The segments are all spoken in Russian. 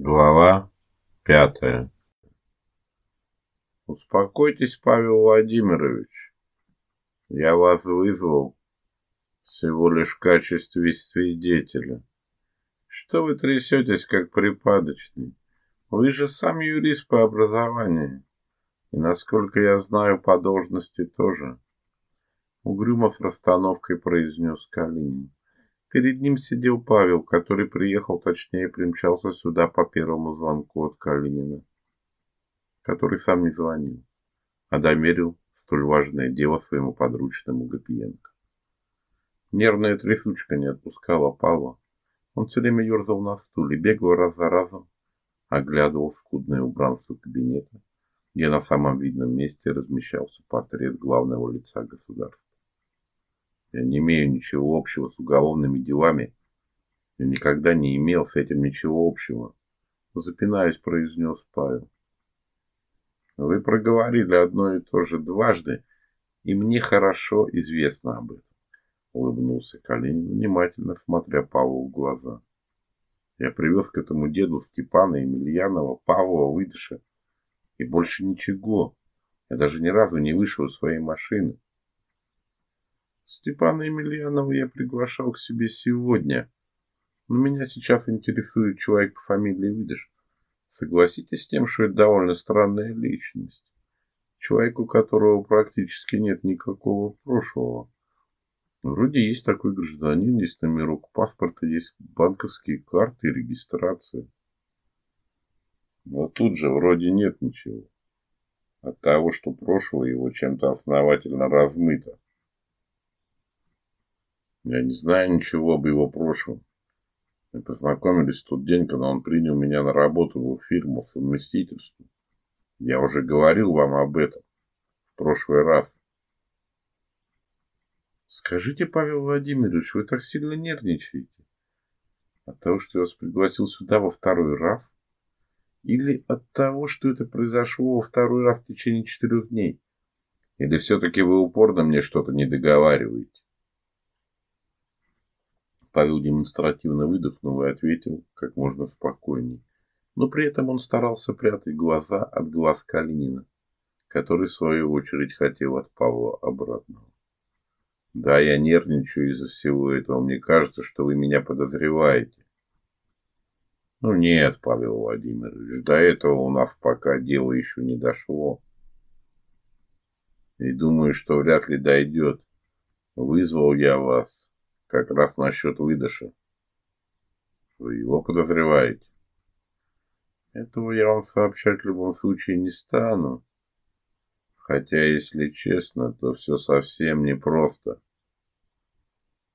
Глава пятая. Успокойтесь, Павел Владимирович. Я вас вызвал всего лишь в качестве свидетеля. Что вы трясетесь, как припадочный? Вы же сам юрист по образованию. И, насколько я знаю, по должности тоже. Угрюмо с расстановкой произнес Калинин. Перед ним сидел Павел, который приехал, точнее, примчался сюда по первому звонку от Калинина, который сам не звонил, а домерил столь важное дело своему подручному Гапиенко. Нервная трясучка не отпускала Павла. Он все время ерзал на стуле, бегал раз за разом, оглядывал скудное убранство кабинета, где на самом видном месте размещался портрет главного лица государства. Я не имею ничего общего с уголовными делами. Я никогда не имел с этим ничего общего. Запинаясь, произнес Павел. Вы проговорили одно и то же дважды, и мне хорошо известно об этом. Улыбнулся Калинин, внимательно смотря Павлу в глаза. Я привез к этому деду Степана Емельянова Павла Выдыша. И больше ничего. Я даже ни разу не вышел из своей машины. Степана Емельянова я приглашал к себе сегодня. Но меня сейчас интересует человек по фамилии Выдыш. Согласитесь с тем, что это довольно странная личность. Человек, у которого практически нет никакого прошлого. Вроде есть такой гражданин, есть номерок паспорта, есть банковские карты и регистрация. Но тут же вроде нет ничего. От того, что прошлое его чем-то основательно размыто. Я не знаю ничего об его прошлом. Мы познакомились в тот день, когда он принял меня на работу в фирму совместительства. Я уже говорил вам об этом в прошлый раз. Скажите, Павел Владимирович, вы так сильно нервничаете? От того, что я вас пригласил сюда во второй раз? Или от того, что это произошло во второй раз в течение четырех дней? Или все-таки вы упорно мне что-то не договариваете? Павел демонстративно выдохнул и ответил как можно спокойней. Но при этом он старался прятать глаза от глаз Калинина, который в свою очередь хотел от Павла обратного. Да, я нервничаю из-за всего этого. Мне кажется, что вы меня подозреваете. Ну нет, Павел Владимирович, до этого у нас пока дело еще не дошло. И думаю, что вряд ли дойдет. Вызвал я вас как раз насчет выдыша. Вы его подозреваете? Этого я вам сообщать в любом случае не стану. Хотя, если честно, то все совсем непросто.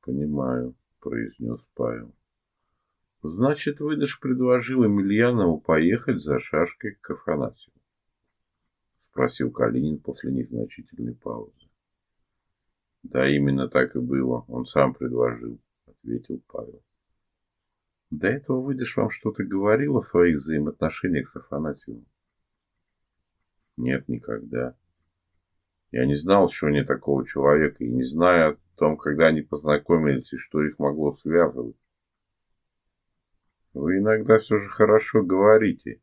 Понимаю, произнес Павел. Значит, выдыш предложил Емельянову поехать за шашкой к Афанасьеву? Спросил Калинин после незначительной паузы. Да, именно так и было. Он сам предложил, ответил Павел. До этого выйдешь вам что-то говорил о своих взаимоотношениях с Афанасьевым? Нет, никогда. Я не знал, что они такого человека, и не знаю о том, когда они познакомились и что их могло связывать. Вы иногда все же хорошо говорите.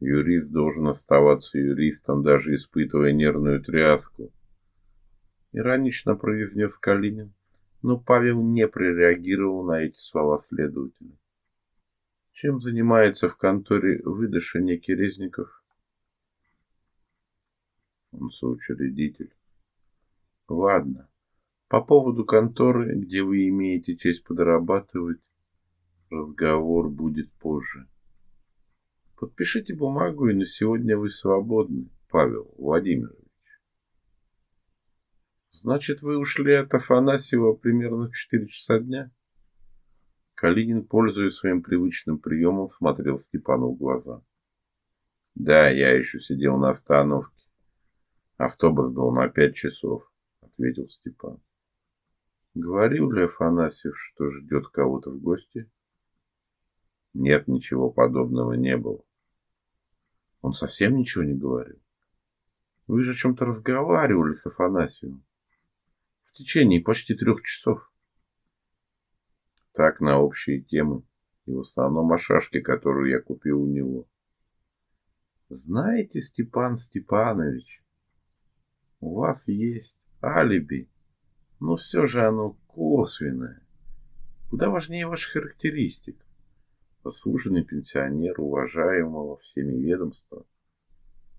Юрист должен оставаться юристом, даже испытывая нервную тряску иронично произнес Калинин, но Павел не прореагировал на эти слова следователя. Чем занимается в конторе выдыша некий Резников? Он соучредитель. Ладно. По поводу конторы, где вы имеете честь подрабатывать, разговор будет позже. Подпишите бумагу, и на сегодня вы свободны, Павел Владимирович. Значит, вы ушли от Афанасьева примерно в четыре часа дня? Калинин, пользуясь своим привычным приемом, смотрел Степану в глаза. Да, я еще сидел на остановке. Автобус был на пять часов, ответил Степан. Говорил ли Афанасьев, что ждет кого-то в гости? Нет, ничего подобного не было. Он совсем ничего не говорил. Вы же о чем-то разговаривали с Афанасьевым течение почти трех часов. Так, на общие темы. И в основном о шашке, которую я купил у него. Знаете, Степан Степанович, у вас есть алиби, но все же оно косвенное. Куда важнее ваших характеристик. Заслуженный пенсионер, уважаемого всеми ведомства.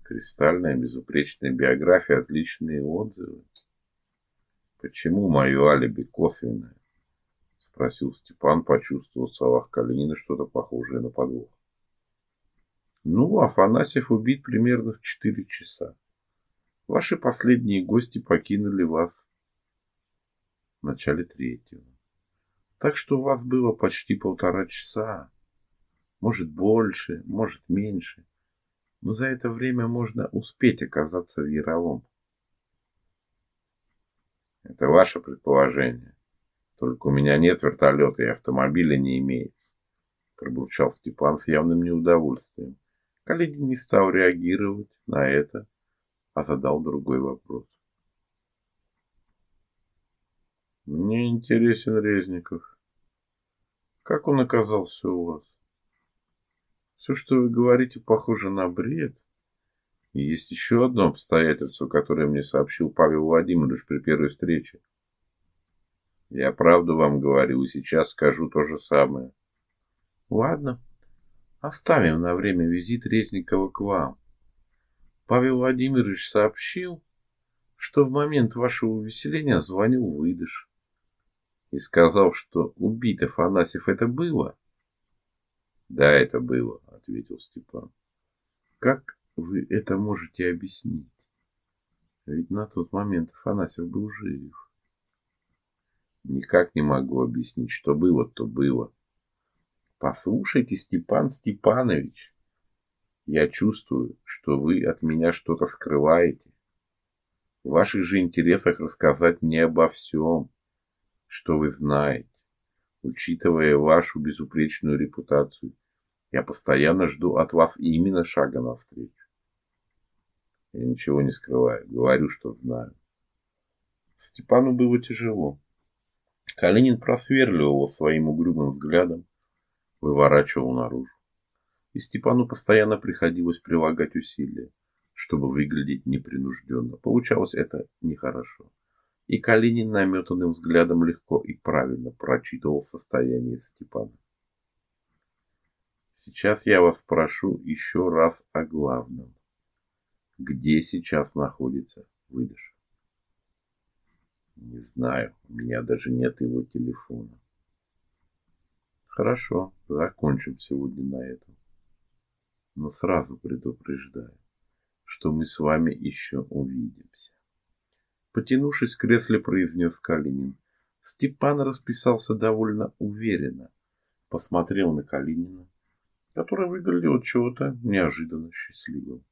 Кристальная безупречная биография, отличные отзывы. Почему мое алиби косвенное? Спросил Степан, почувствовав в словах Калинина что-то похожее на подвох. Ну, Афанасьев убит примерно в четыре часа. Ваши последние гости покинули вас в начале третьего. Так что у вас было почти полтора часа. Может больше, может меньше. Но за это время можно успеть оказаться в Яровом. Это ваше предположение. Только у меня нет вертолета и автомобиля не имеется. Пробурчал Степан с явным неудовольствием. Калинин не стал реагировать на это, а задал другой вопрос. Мне интересен Резников. Как он оказался у вас? Все, что вы говорите, похоже на бред. Есть еще одно обстоятельство, которое мне сообщил Павел Владимирович при первой встрече. Я правду вам говорю и сейчас скажу то же самое. Ладно, Оставим на время визит Резникова к вам. Павел Владимирович сообщил, что в момент вашего увеселения звонил выдыш и сказал, что убит Афанасьев это было. Да, это было, ответил Степан. Как вы это можете объяснить? Ведь на тот момент Афанасьев был жив. Никак не могу объяснить, что было, то было. Послушайте, Степан Степанович, я чувствую, что вы от меня что-то скрываете. В ваших же интересах рассказать мне обо всем, что вы знаете. Учитывая вашу безупречную репутацию, я постоянно жду от вас именно шага навстречу. Я ничего не скрываю, говорю, что знаю. Степану было тяжело. Калинин просверливал его своим угрюмым взглядом, выворачивал наружу. И Степану постоянно приходилось прилагать усилия, чтобы выглядеть непринужденно. Получалось это нехорошо. И Калинин наметанным взглядом легко и правильно прочитывал состояние Степана. Сейчас я вас спрошу еще раз о главном. Где сейчас находится выдыш? Не знаю, у меня даже нет его телефона. Хорошо, закончим сегодня на этом. Но сразу предупреждаю, что мы с вами еще увидимся. Потянувшись в кресле, произнес Калинин. Степан расписался довольно уверенно. Посмотрел на Калинина, который выглядел от чего-то неожиданно счастливым.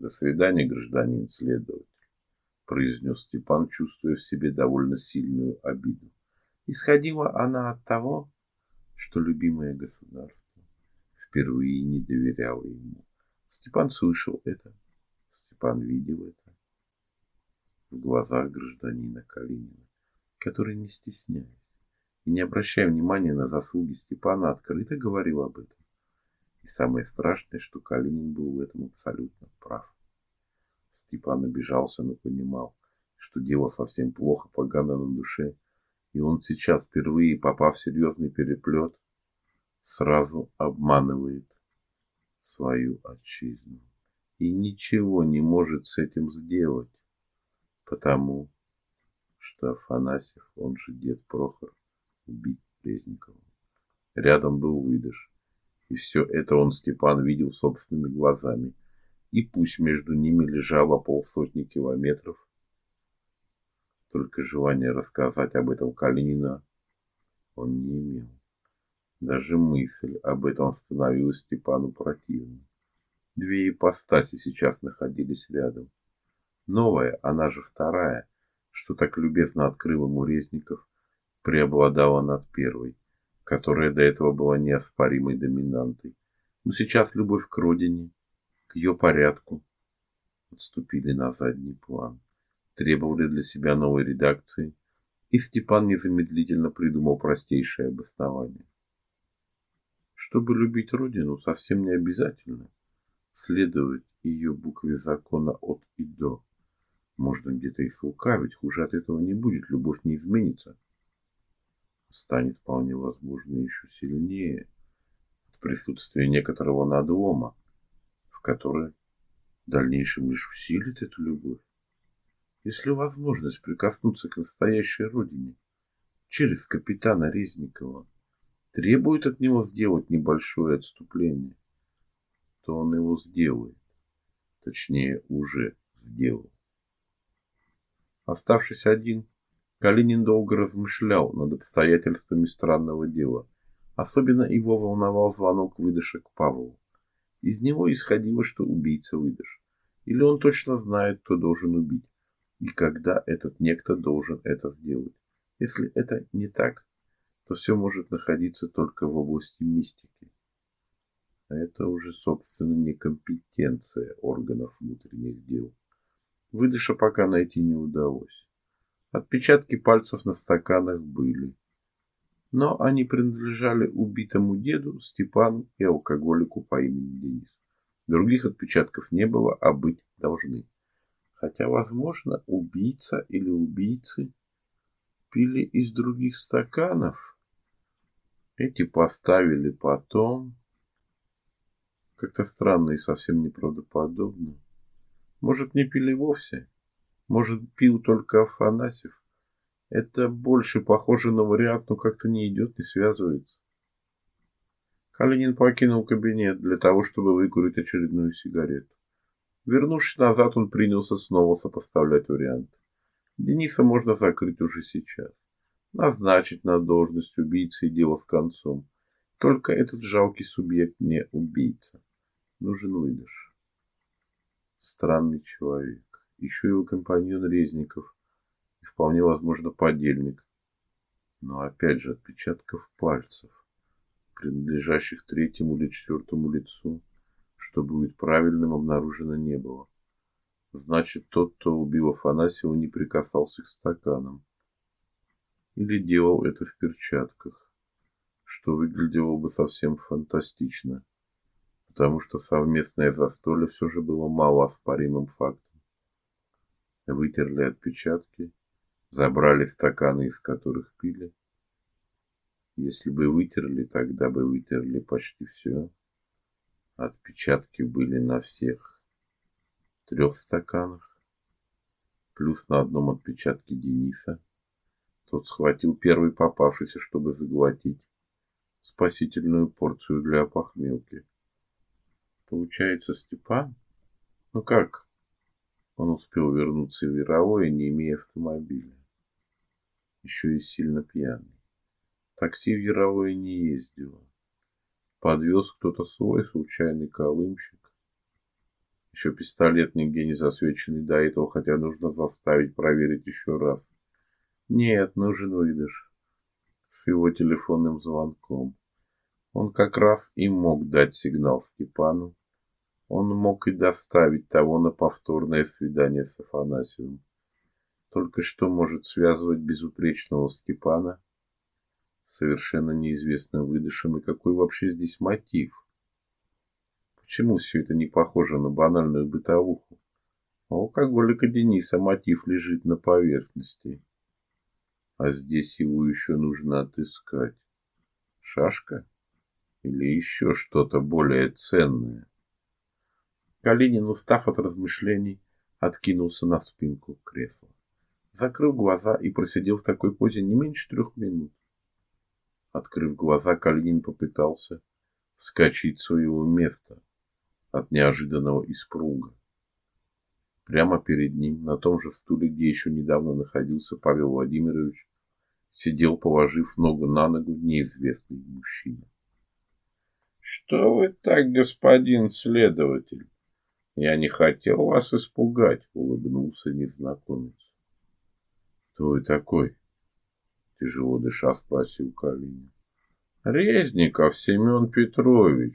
До свидания, гражданин следователь, произнес Степан, чувствуя в себе довольно сильную обиду. Исходила она от того, что любимое государство впервые не доверяло ему. Степан слышал это, Степан видел это в глазах гражданина Калинина, который, не стесняясь и не обращая внимания на заслуги Степана, открыто говорил об этом. И самое страшное, что Калинин был в этом абсолютно прав. Степан обижался, но понимал, что дело совсем плохо, погано на душе, и он сейчас, впервые попав в серьезный переплет, сразу обманывает свою отчизну и ничего не может с этим сделать, потому что Афанасьев, он же дед Прохор, убит Резниковым. Рядом был выдыш, и все это он, Степан, видел собственными глазами. И пусть между ними лежало полсотни километров, только желания рассказать об этом Калинина он не имел. Даже мысль об этом становилась Степану противной. Две ипостаси сейчас находились рядом. Новая, она же вторая, что так любезно открыл ему Резников, преобладала над первой, которая до этого была неоспоримой доминантой. Но сейчас любовь к родине, к ее порядку, отступили на задний план требовали для себя новой редакции, и Степан незамедлительно придумал простейшее обоснование. Чтобы любить родину, совсем не обязательно следовать ее букве закона от и до. Можно где-то и слукавить, хуже от этого не будет, любовь не изменится. Станет вполне возможно еще сильнее от присутствия некоторого надлома, в который в дальнейшем лишь усилит эту любовь. Если возможность прикоснуться к настоящей родине через капитана Резникова требует от него сделать небольшое отступление, то он его сделает. Точнее, уже сделал. Оставшись один, Калинин долго размышлял над обстоятельствами странного дела. Особенно его волновал звонок выдыша к Павлу. Из него исходило, что убийца выдыш. Или он точно знает, кто должен убить, и когда этот некто должен это сделать. Если это не так, то все может находиться только в области мистики. А это уже, собственно, не компетенция органов внутренних дел. Выдыша пока найти не удалось. Отпечатки пальцев на стаканах были. Но они принадлежали убитому деду, Степану и алкоголику по имени Денис. Других отпечатков не было, а быть должны. Хотя, возможно, убийца или убийцы пили из других стаканов. Эти поставили потом. Как-то странно и совсем неправдоподобно. Может, не пили вовсе? Может, пил только Афанасьев? Это больше похоже на вариант, но как-то не идет, не связывается. Калинин покинул кабинет для того, чтобы выкурить очередную сигарету. Вернувшись назад, он принялся снова сопоставлять варианты. Дениса можно закрыть уже сейчас. Назначить на должность убийцы и дело с концом. Только этот жалкий субъект не убийца нужен выдыш. Странный человек. Еще его компаньон Резников. И вполне возможно подельник. Но опять же отпечатков пальцев, принадлежащих третьему или четвертому лицу, что будет правильным, обнаружено не было. Значит, тот, кто убил Афанасьева, не прикасался к стаканам. Или делал это в перчатках, что выглядело бы совсем фантастично потому что совместное застолье все же было малооспоримым фактом. Вытерли отпечатки, забрали стаканы, из которых пили. Если бы вытерли, тогда бы вытерли почти все. Отпечатки были на всех трех стаканах, плюс на одном отпечатке Дениса. Тот схватил первый попавшийся, чтобы заглотить спасительную порцию для опохмелки. Получается, Степан? Ну как? Он успел вернуться в Яровое, не имея автомобиля. Еще и сильно пьяный. Такси в Яровое не ездило. Подвез кто-то свой случайный колымщик. Еще пистолет нигде не засвеченный до этого, хотя нужно заставить проверить еще раз. Нет, нужен выдыш. С его телефонным звонком. Он как раз и мог дать сигнал Степану, он мог и доставить того на повторное свидание с Афанасьевым. Только что может связывать безупречного Степана совершенно неизвестным выдышем и какой вообще здесь мотив? Почему все это не похоже на банальную бытовуху? У алкоголика Дениса мотив лежит на поверхности. А здесь его еще нужно отыскать. Шашка? Или еще что-то более ценное? Калинин, устав от размышлений, откинулся на спинку кресла. Закрыл глаза и просидел в такой позе не меньше трех минут. Открыв глаза, Калинин попытался вскочить с своего места от неожиданного испруга. Прямо перед ним, на том же стуле, где еще недавно находился Павел Владимирович, сидел, положив ногу на ногу, неизвестный мужчина. Что вы так, господин следователь? Я не хотел вас испугать, улыбнулся незнакомец. Кто вы такой? Тяжело дыша спросил Калинин. Резников Семен Петрович.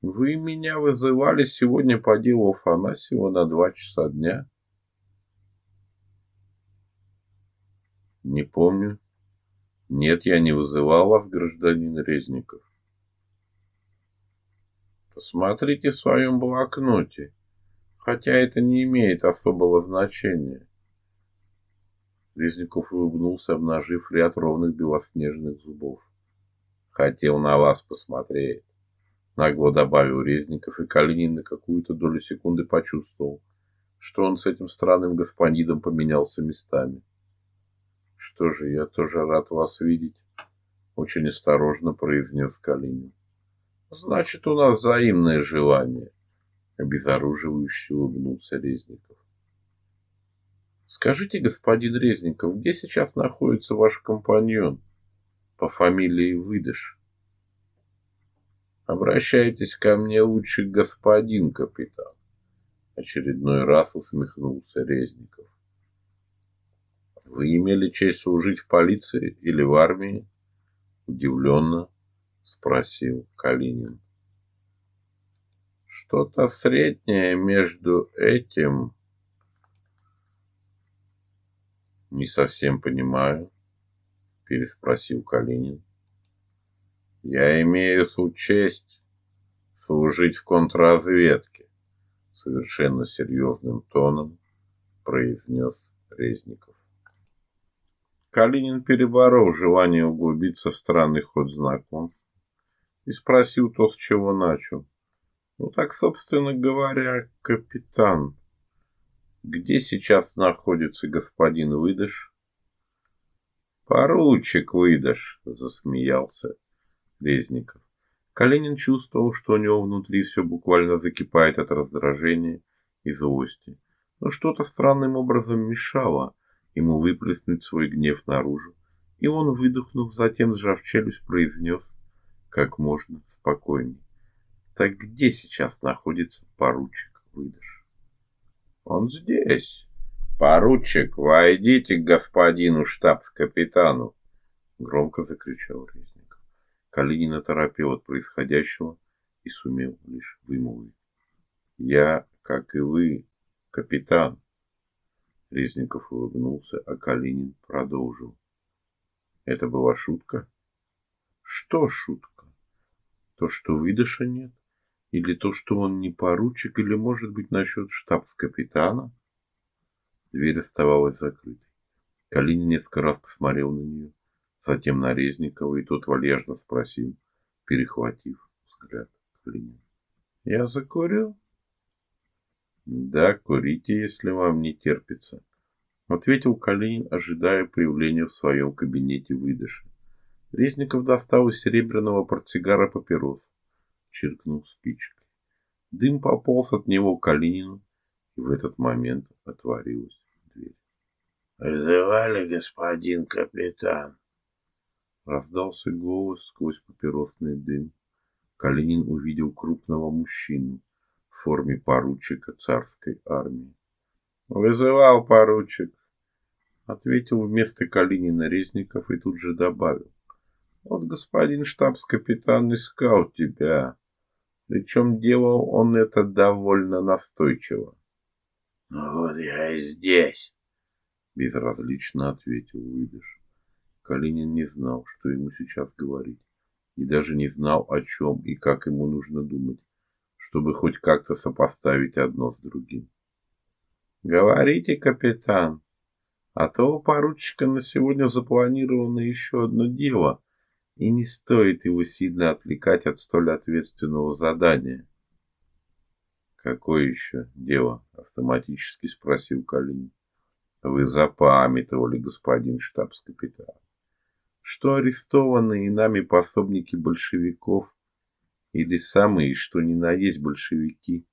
Вы меня вызывали сегодня по делу Афанасьева на два часа дня? Не помню. Нет, я не вызывал вас, гражданин Резников. Посмотрите в своем блокноте, хотя это не имеет особого значения. Резников улыбнулся, обнажив ряд ровных белоснежных зубов. Хотел на вас посмотреть. Нагло добавил Резников, и Калинин на какую-то долю секунды почувствовал, что он с этим странным господином поменялся местами. Что же, я тоже рад вас видеть, очень осторожно произнес Калинин. Значит, у нас взаимное желание, обезоруживающе улыбнулся Резников. Скажите, господин Резников, где сейчас находится ваш компаньон по фамилии Выдыш? Обращайтесь ко мне лучше, господин капитан. Очередной раз усмехнулся Резников. Вы имели честь служить в полиции или в армии? Удивленно спросил Калинин. Что-то среднее между этим Не совсем понимаю, переспросил Калинин. Я имею честь служить в контрразведке, совершенно серьезным тоном произнес Резников. Калинин переборол желание углубиться в странный ход знакомств и спросил то, с чего начал. Ну так, собственно говоря, капитан, где сейчас находится господин Выдыш? Поручик Выдыш, засмеялся Резников. Калинин чувствовал, что у него внутри все буквально закипает от раздражения и злости. Но что-то странным образом мешало ему выплеснуть свой гнев наружу. И он, выдохнув, затем сжав челюсть, произнес как можно спокойнее: "Так где сейчас находится поручик Выдыш?" Он здесь. Поручик, войдите к господину штабс-капитану, громко закричал Резников. Калинин оторопел от происходящего и сумел лишь вымолвить: "Я, как и вы, капитан". Резников улыбнулся, а Калинин продолжил: "Это была шутка?" "Что шутка? То, что выдыша нет?" Или то, что он не поручик, или, может быть, насчет штабс-капитана? Дверь оставалась закрытой. Калинин несколько раз посмотрел на нее, затем на Резникова, и тот вальяжно спросил, перехватив взгляд Калинина. «Я закурю?» «Да, курите, если вам не терпится», — ответил Калинин, ожидая появления в своем кабинете выдыша. Резников достал из серебряного портсигара папирос чиркнул спичкой. Дым пополз от него к Калинину, и в этот момент отворилась дверь. «Вызывали, господин капитан?» Раздался голос сквозь папиросный дым. Калинин увидел крупного мужчину в форме поручика царской армии. «Вызывал поручик», — ответил вместо Калинина Резников и тут же добавил. «Вот господин штабс-капитан искал тебя. Причем делал он это довольно настойчиво. «Ну вот я и здесь», — безразлично ответил Выдыш. Калинин не знал, что ему сейчас говорить, и даже не знал, о чем и как ему нужно думать, чтобы хоть как-то сопоставить одно с другим. «Говорите, капитан, а то у поручика на сегодня запланировано еще одно дело, и не стоит его сильно отвлекать от столь ответственного задания. Какое еще дело? автоматически спросил Калинин. Вы запамятовали, господин штабс-капитан, что арестованные нами пособники большевиков или самые, что ни на есть большевики,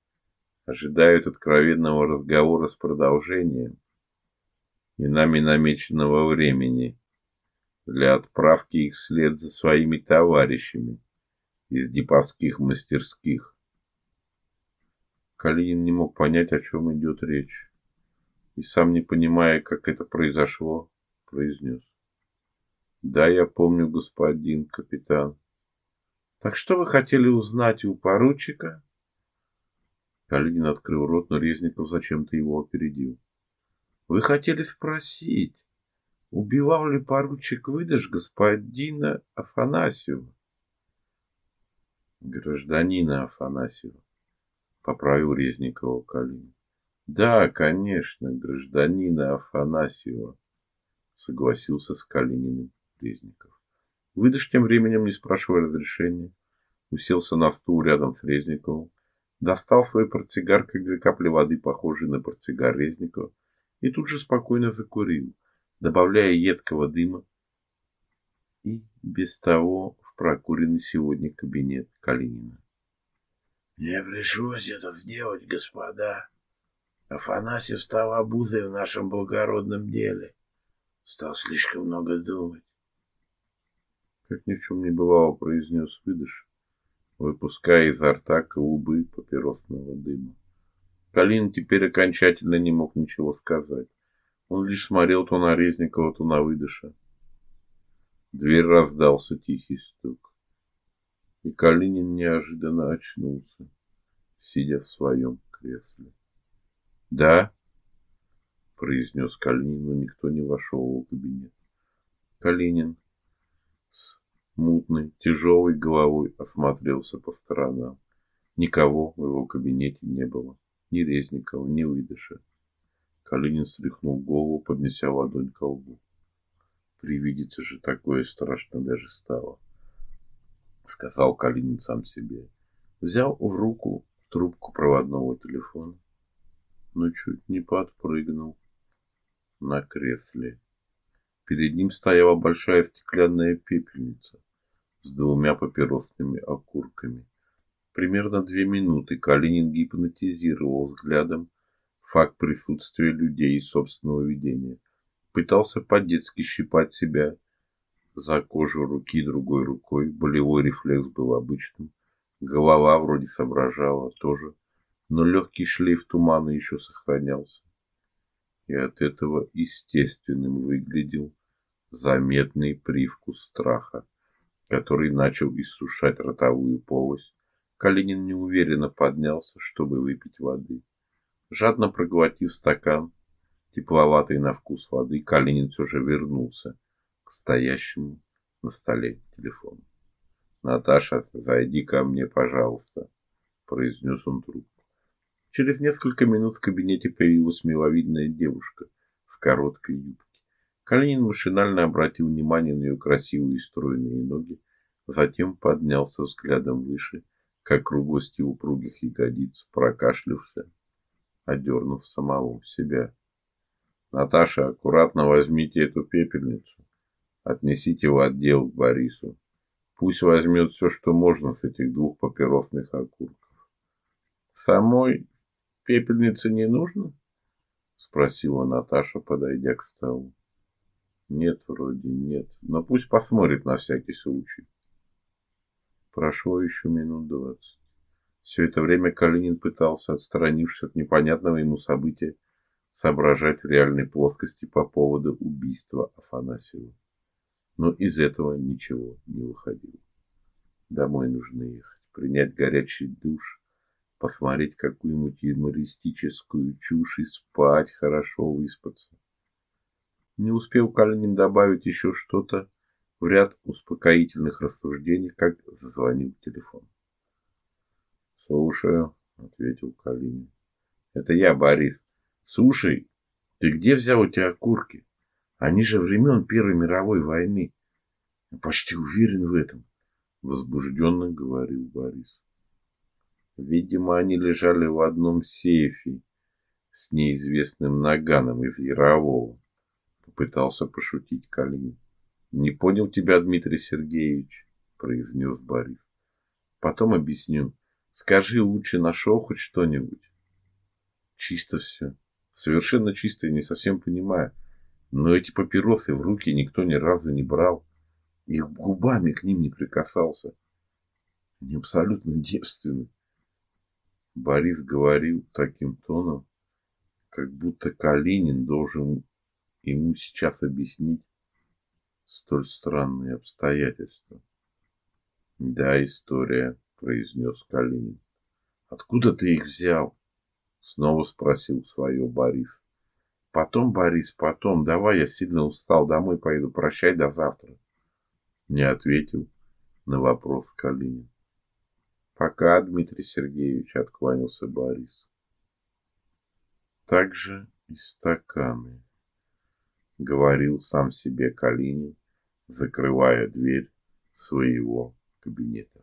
ожидают откровенного разговора с продолжением и нами намеченного времени для отправки их вслед за своими товарищами из диповских мастерских. Калинин не мог понять, о чем идет речь, и сам не понимая, как это произошло, произнес: "Да, я помню, господин капитан. Так что вы хотели узнать у поручика?" Калинин открыл рот, но Резников зачем-то его опередил. Вы хотели спросить, Убивал ли поручик выдаж господина Афанасьева? Гражданина Афанасьева, поправил Резникова Калинин. Да, конечно, гражданина Афанасьева, согласился с Калининым Резников. Выдыш тем временем, не спрашивая разрешения, уселся на стул рядом с Резниковым, достал свой портсигар, как две капли воды, похожий на портсигар Резникова, и тут же спокойно закурил, добавляя едкого дыма и без того в прокуренный сегодня кабинет Калинина. Мне пришлось это сделать, господа. Афанасьев стал обузой в нашем благородном деле. Стал слишком много думать. Как ни в чем не бывало, произнес выдыш, выпуская изо рта клубы папиросного дыма. Калин теперь окончательно не мог ничего сказать. Он лишь смотрел то на Резникова, то на выдыша. дверь раздался тихий стук. И Калинин неожиданно очнулся, сидя в своем кресле. "Да?" произнес Калинин, но никто не вошел в кабинет. Калинин с мутной, тяжелой головой осмотрелся по сторонам. Никого в его кабинете не было, ни Резникова, ни Выдыша. Калинин стряхнул голову, поднеся ладонь к лбу. Привидится же такое страшно даже стало, сказал Калинин сам себе. Взял в руку трубку проводного телефона, но чуть не подпрыгнул на кресле. Перед ним стояла большая стеклянная пепельница с двумя папиросными окурками. Примерно две минуты Калинин гипнотизировал взглядом факт присутствия людей и собственного видения. Пытался по-детски щипать себя за кожу руки другой рукой. Болевой рефлекс был обычным. Голова вроде соображала тоже, но легкий шлейф тумана еще сохранялся. И от этого естественным выглядел заметный привкус страха, который начал иссушать ротовую полость. Калинин неуверенно поднялся, чтобы выпить воды. Жадно проглотив стакан тепловатой на вкус воды, Калинин все же вернулся к стоящему на столе телефону. Наташа, зайди ко мне, пожалуйста, произнес он трубку. Через несколько минут в кабинете появилась миловидная девушка в короткой юбке. Калинин машинально обратил внимание на ее красивые стройные ноги, затем поднялся взглядом выше, к округлости упругих ягодиц, прокашлялся, одернув самого себя. Наташа, аккуратно возьмите эту пепельницу, отнесите в отдел к Борису. Пусть возьмет все, что можно с этих двух папиросных окурков. Самой пепельницы не нужно? спросила Наташа, подойдя к столу. Нет, вроде нет. Но пусть посмотрит на всякий случай. Прошло еще минут двадцать. Все это время Калинин пытался, отстранившись от непонятного ему события, соображать в реальной плоскости по поводу убийства Афанасьева. Но из этого ничего не выходило. Домой нужно ехать, принять горячий душ, посмотреть какую-нибудь юмористическую чушь и спать, хорошо выспаться. Не успел Калинин добавить еще что-то в ряд успокоительных рассуждений, как зазвонил телефон. "Слушаю", ответил Калинин. "Это я, Борис. Слушай, ты где взял эти окурки? Они же времен Первой мировой войны. Я почти уверен в этом", возбужденно говорил Борис. Видимо, они лежали в одном сейфе с неизвестным наганом из Ярового попытался пошутить Калинин. Не понял тебя, Дмитрий Сергеевич, произнес Борис. Потом объясню. Скажи лучше, нашел хоть что-нибудь? Чисто все. Совершенно чисто, я не совсем понимаю. Но эти папиросы в руки никто ни разу не брал. И губами к ним не прикасался. Они абсолютно девственны. Борис говорил таким тоном, как будто Калинин должен ему сейчас объяснить столь странные обстоятельства. Да, история, произнес Калинин. Откуда ты их взял? снова спросил свое Борис. Потом, Борис, потом, давай, я сильно устал, домой поеду, прощай до завтра. Не ответил на вопрос Калинин. Пока, Дмитрий Сергеевич, откланялся Борис. Также и стаканы, говорил сам себе Калинин, закрывая дверь своего кабинета.